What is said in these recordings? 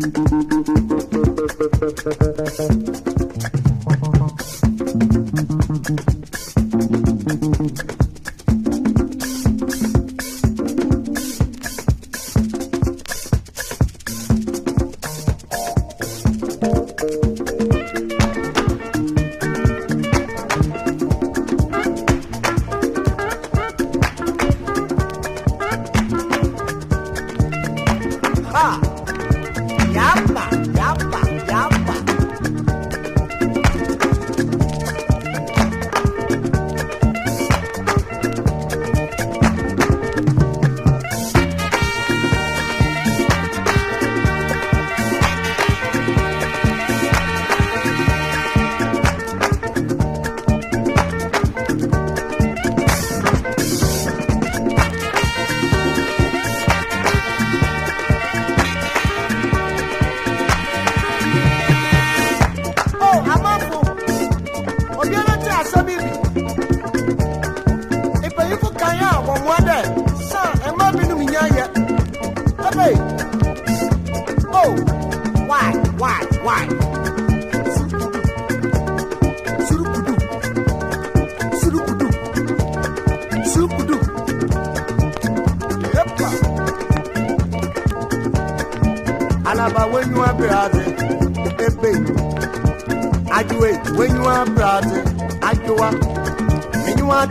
Thank you.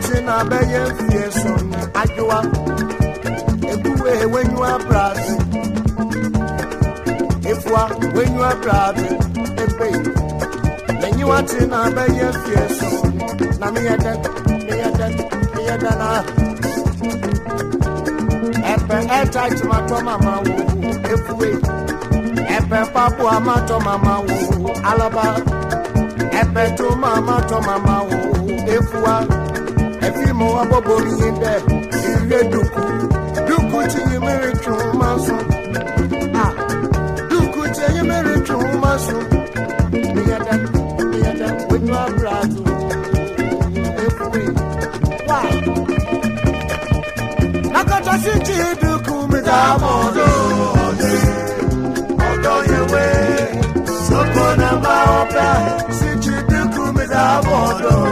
When you are ati na abɛyɛ when you are proud, wenyiwa brase efua wenyiwa brase epe menyiwa ti na abɛyɛ mfie so na miyɛ dɛ miyɛ dɛ miyɛ dɛ na ɛpɛ ɛta tomatɔ mama wo efuwe ɛpɛ papo amatɔ mama wo alaba ɛpɛ to mama tɔ mama wo efua. efi mo wa bobo ni de ire duku duku ti yi mere tun ma sun ah duku ti yi mere tun ma sun mi ya da mi ya da with my brother efi wa nakata si ti duku mi da mo do ode odo yewe sokona ba ope si ti duku mi da mo do.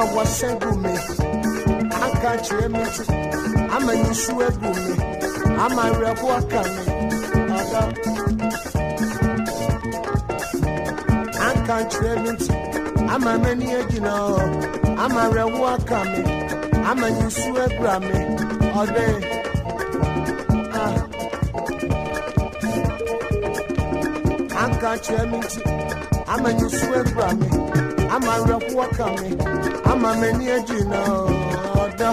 ama wɔhyɛ gu me anka kyerɛ me ti ama nisu agu me ama awerɛbo aka me ada anka kyerɛ me ti ama m'ani agyina hɔ ama awerɛbo aka me ama nisu agura me ɔde ah anka kyerɛ me ti ama nisu agura me ama awerɛbo aka me ama mẹni ejina ọdọ.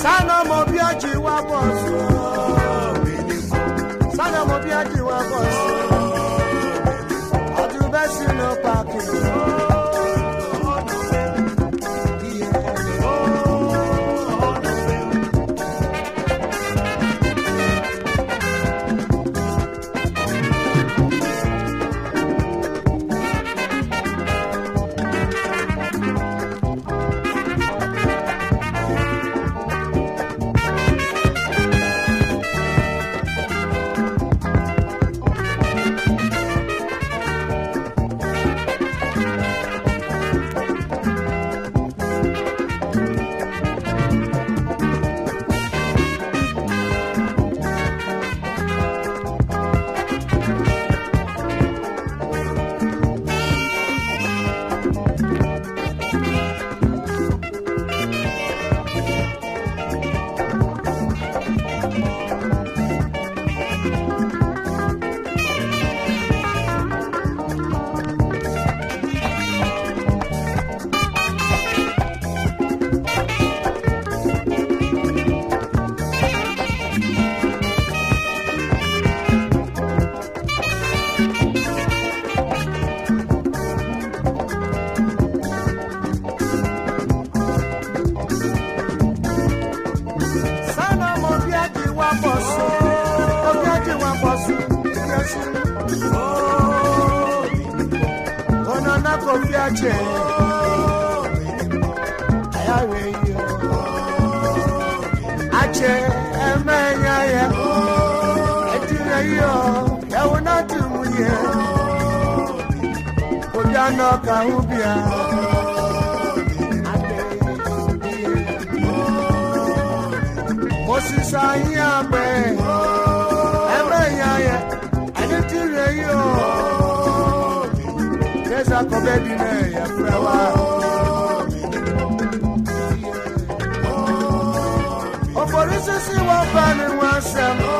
sanu ọmọ bí ajì wá bọ̀ sí. sanu ọmọ bí ajì wá bọ̀ sí. no kahubia. Mosisa yín àgbẹ̀ ẹgbẹ́ ìyá yẹn ẹni tí rẹ̀ yìí o. Jésà kọ bẹ́ẹ̀ di náà yẹ fẹ́ wá. Òfòrí sísí wọn bá ní wọn sẹ́mu,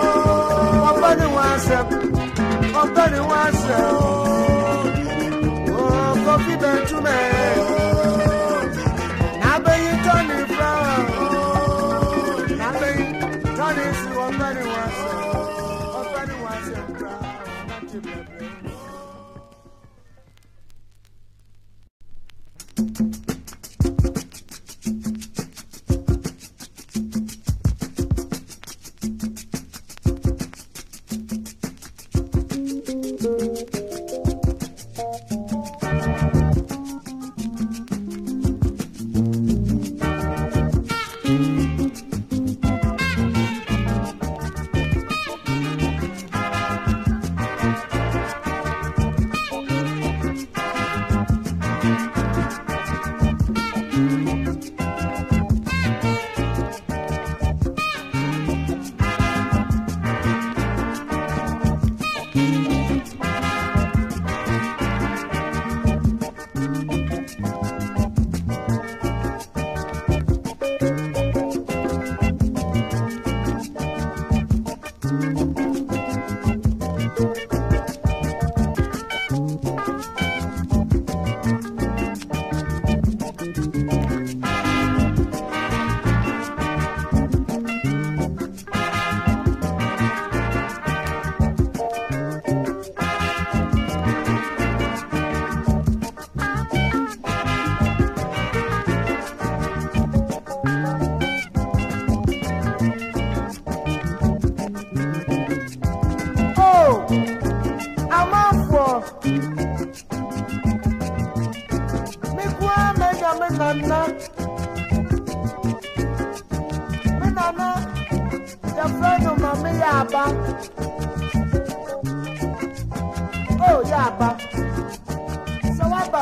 wọn bá ní wọn sẹ́mu, wọn bá ní wọn sẹ́mu.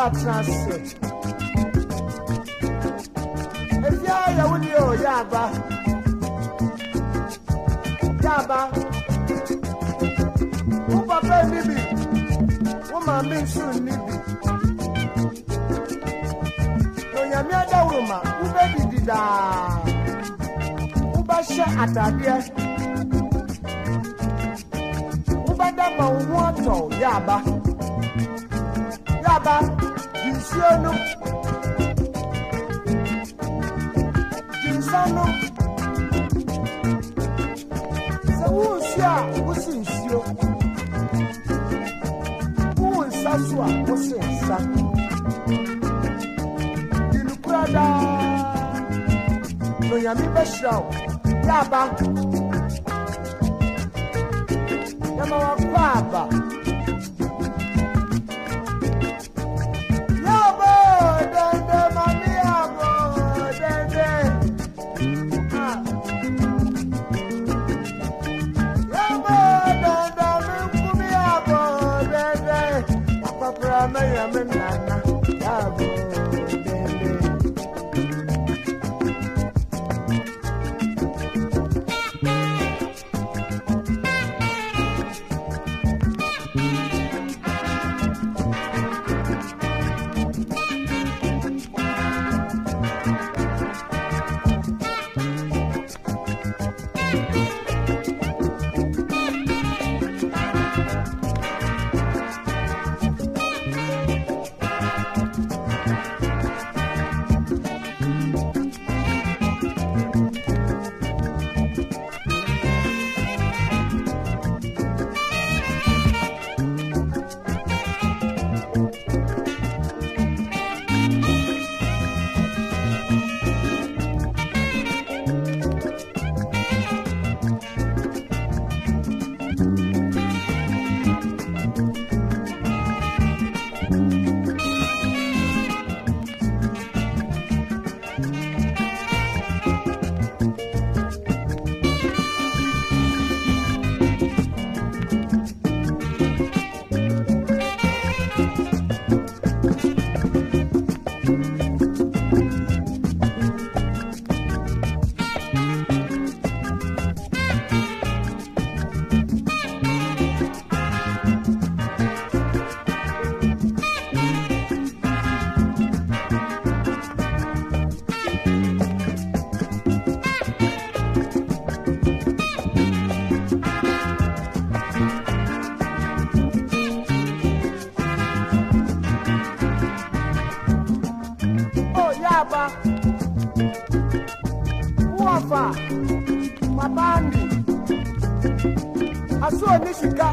atena efi ayɛ ni o yɛ aba yɛ aba wo papa ni bi wo maame nso ni bi onyame adawuruma wo bɛ didi daa wo bɛ hyɛ atadeɛ wo bɛ dama wo ho atɔ Siano Ginsano sɛ wonsia wose nsuo wowo nsa so a wose nsa di nokora daa na yaba, yama wo yɛ mapandi asụoni sika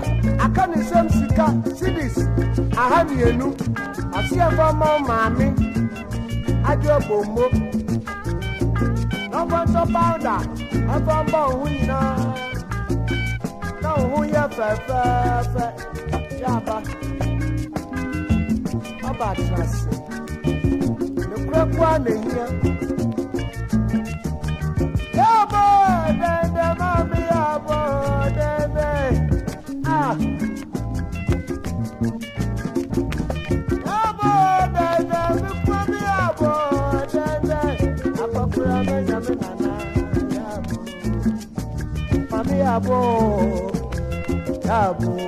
akanisem sika sidis ahamienu asiefọmọ maami adiobombo nọfọntọ pawuda ẹfọmbọ òhun nyinaa na òhun yẹ fẹfẹẹfẹ yaba ọba atrasi nekurekua nehia. dàbọ̀ dàbọ̀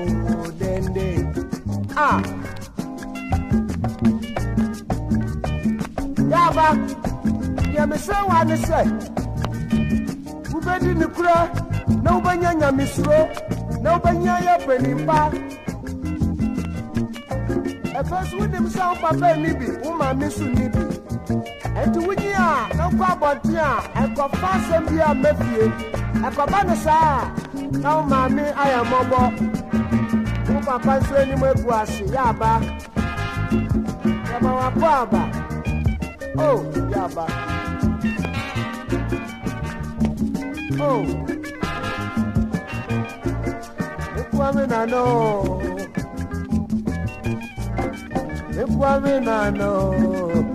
dende Ah. Yaba, yɛmesɛ wa ne sɛ, wobɛdi ne korɛ na wobɛnya nyamesuro na wobɛnya yɛ panimpa. Ɛfɛ so wonim sɛ wo papa nni bi, wo maame so nni bi nti wonyi a na kɔ abɔnten a ɛkɔfa asɛm bi a mɛfie ɛkɔba ne saa a na wo maame ayɛ mmɔbɔ wo papa nso anim abu ase yɛ aba yɛma wapɔ aba o yɛ aba o mekua me nano o mekua me nano o.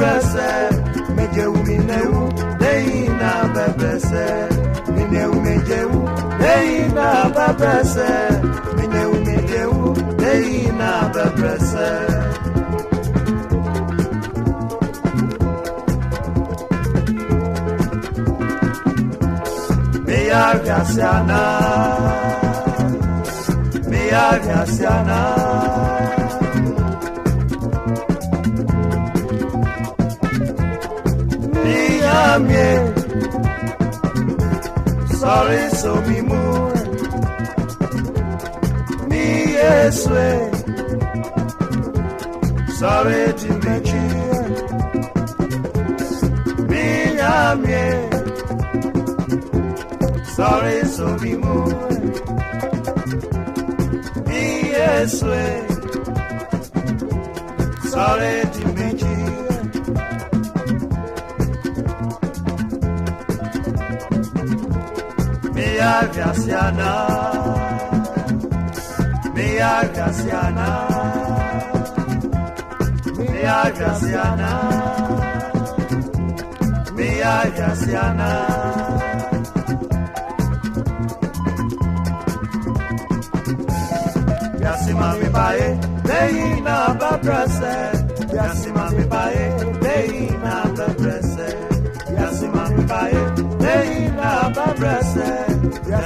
bese mejewu minewu deyi na bebese minewu mejewu deyi na deina minewu mejewu deyi na bebese. Miyaviasiana, Miyaviasiana. mnie Sorry so mi mur Mi jeswe Sorry ti mechie Mi na Sorry so mi mur Mi jeswe Sorry ti Mia Graciana, Mia Graciana, Mia Graciana, Mia Graciana. Yasima mi bae, dey na ba presse. Yasima mi bae, dey na ba presse.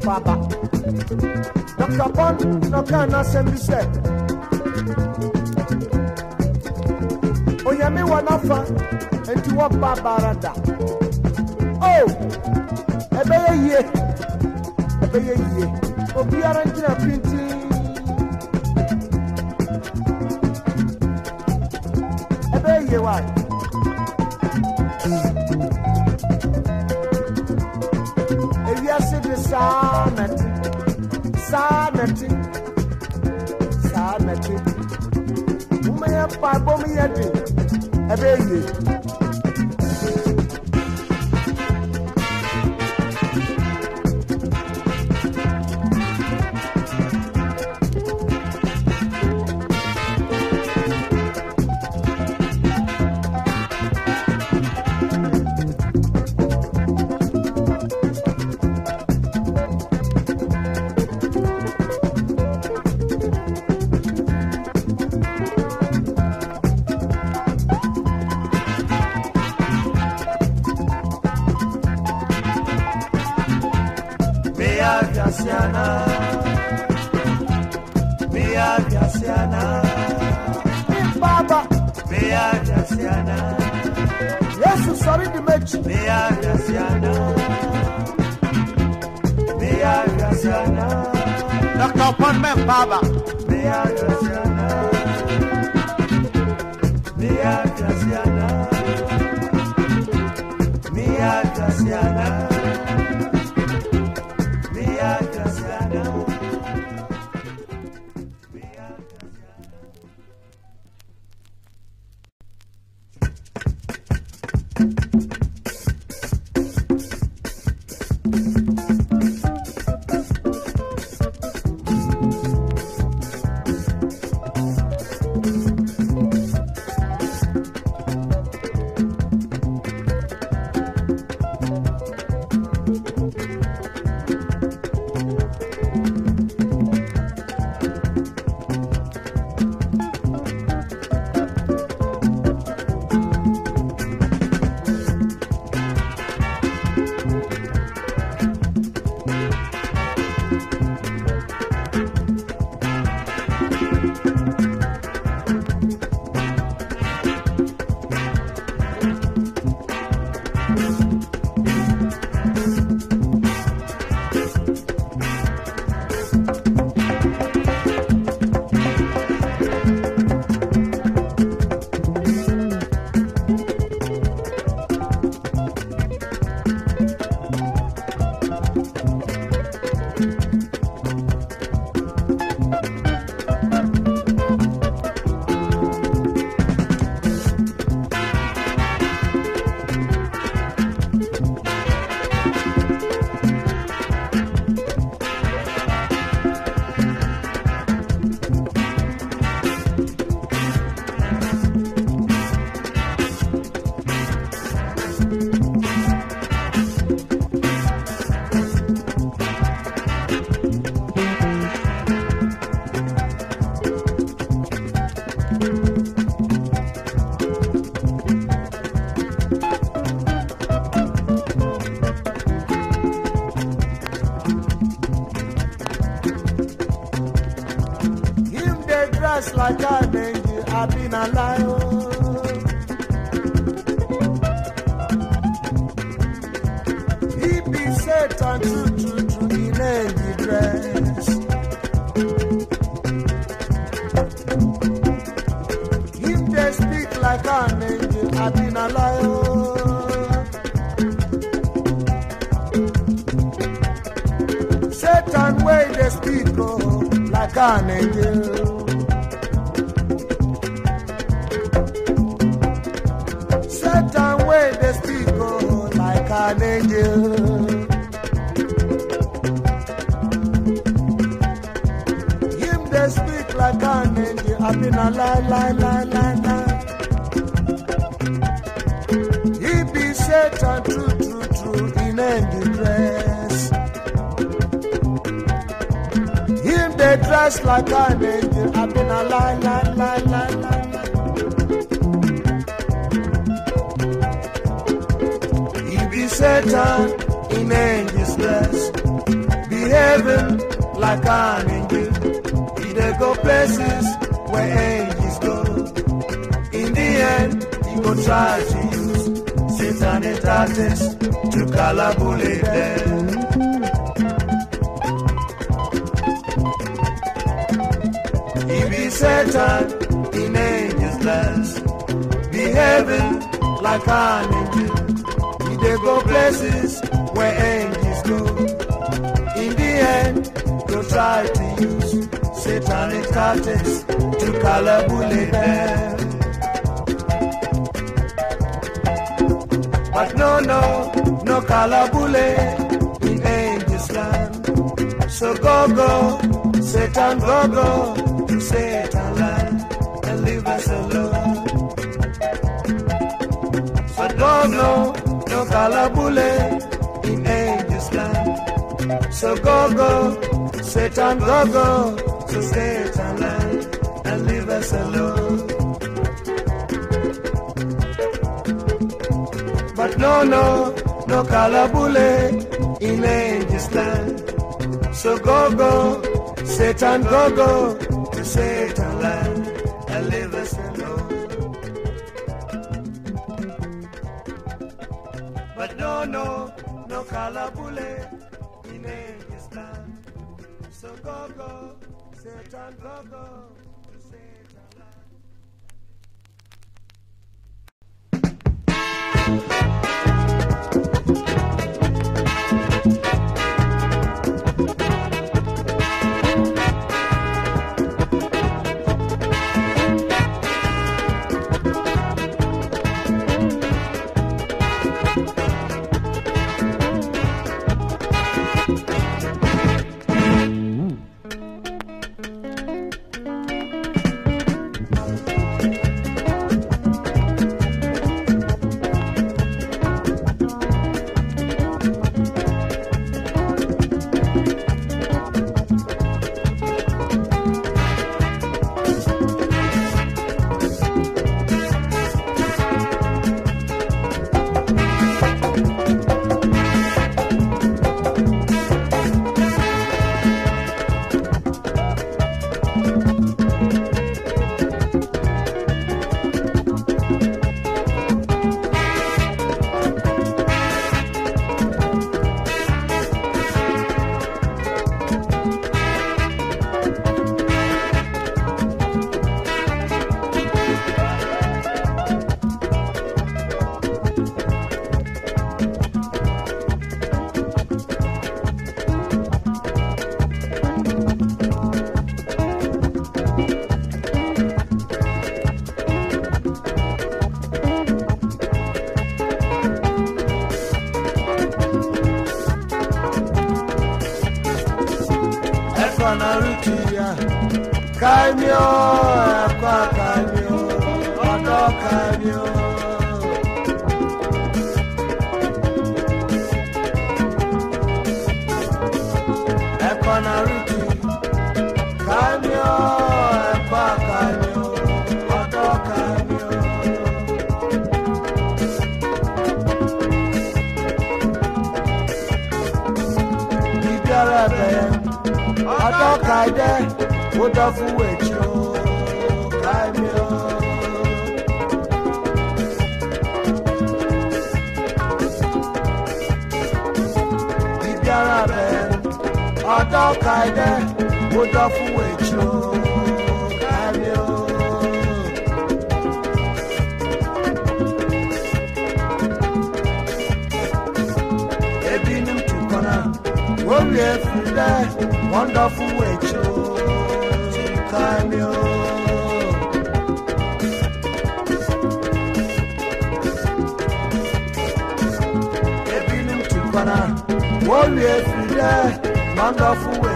faba dr paul nọkà náà sẹbi sẹ onyame oh, n'afa eti wọ ba barada o ẹbẹ yẹ oh, ẹbẹ yẹ yie obiara gyina pintin ẹbẹ yẹ yie waayi. ti saa nati saa nati saa nati mo pa bɔ mo yɛ de ɛbɛ Dr. Ponmen Baba. Mia Graciana. Mia Graciana. get true, true, true in the dress. Him they dress like an angel. I've been a lie, lie, lie, lie, lie. He be Satan in angels dress, behaving like an angel. He dey go places where angels go. In the end, he go to artists to calabulate them. He be Satan, the angels is less. Behaving like an angel. He they go places where angels go. In the end, they'll try to use satanic artists to calabulate them. But no, no, no Kalabule, in ain't this land. So go, go, Satan, go, go to Satan land and leave us alone. So no, no, no Kalabule, in ain't this land. So go, go, Satan, go, go to Satan land and leave us alone. No, no, no Kalabule in angels land. So go, go, Satan, go, go to Satan land and live us alone. But no, no, no Kalabule in angels land. So go, go, Satan, go, go Wonderful way fún ẹ̀jẹ̀ o káàmì o. ìdára rẹ̀ ọ̀dọ́ kaidẹ́ ó dá fún ẹ̀jẹ̀ o káàmì o. ebi ni mu tukọ̀ náà wọ́ọ̀lù èfìlẹ̀ wonderful way.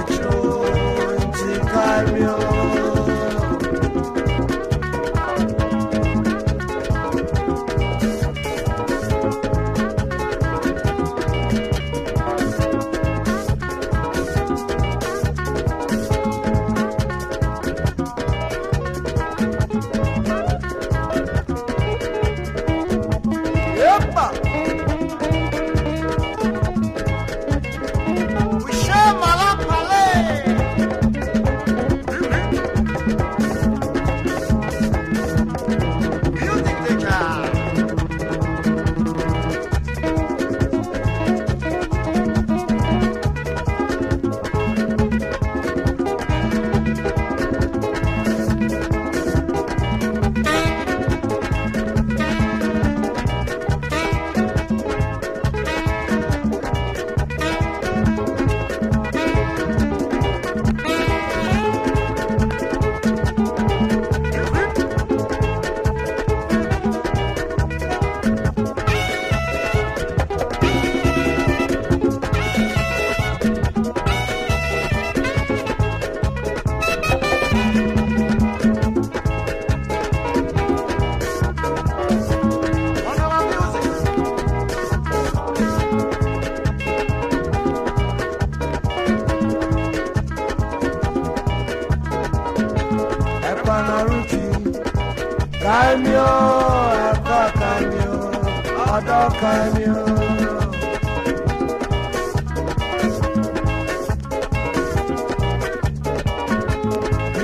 para mí.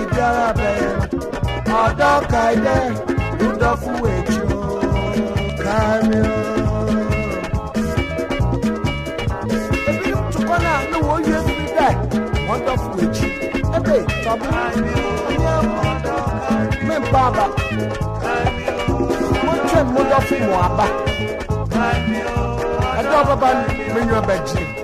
Ìdára bẹ̀rẹ̀ ọ̀dọ́ kàìdẹ́ ìdọ́kú èjì kàmí. Ebi ni tukọ́ náà ni wọ́n yẹ fi dẹ̀ wọ́n dọ́kú èjì. Ebe tọ́bí ní ọ̀dọ́ kàìdẹ́. Mi bá a bá. Mo tẹ̀ mo dọ́kú mọ̀ a bá ɛdɛ ɔbɛba no mɛnwuma bɛgyere